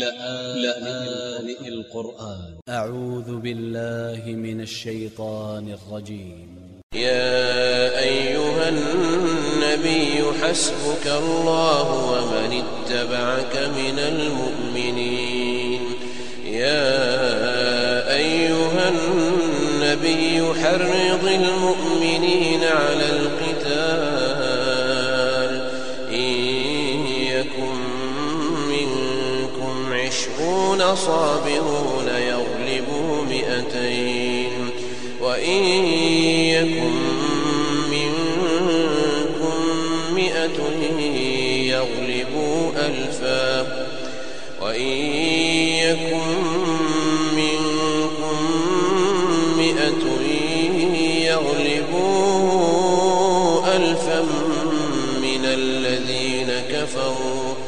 لآن القرآن. أ ع و ذ ب ا ل ل ه من ا ل ش ي ط ا ن ا ل ج ي م يا أيها النبي حسبك الله ومن اتبعك من المؤمنين. يا أيها النبي حرض المؤمنين على القتال عشرون صابرون يغلبوا مئتين. وإن يكن منكم مئة يغلبوا ألفا. وإن يكن منكم مئة يغلبوا ألفا من الذين كفروا.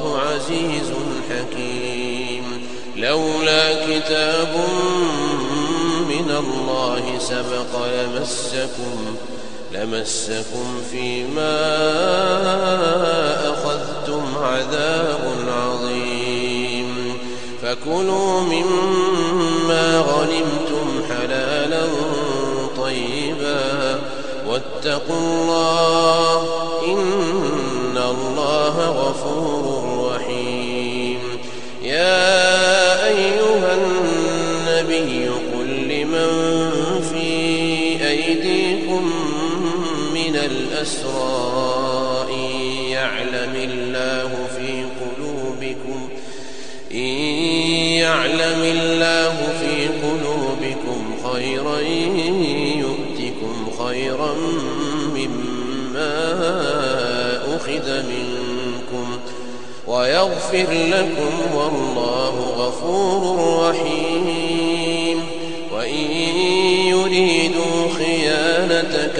والله عزيز حكيم. لولا كتاب من الله سبق لمسكم لمسكم فيما أخذتم عذاب عظيم. فكلوا مما غنمتم حلالا طيبا واتقوا الله إن الله غفور من الأسرى إن يعلم الله في قلوبكم إن يعلم الله في قلوبكم خيرا يؤتكم خيرا مما أخذ منكم ويغفر لكم والله غفور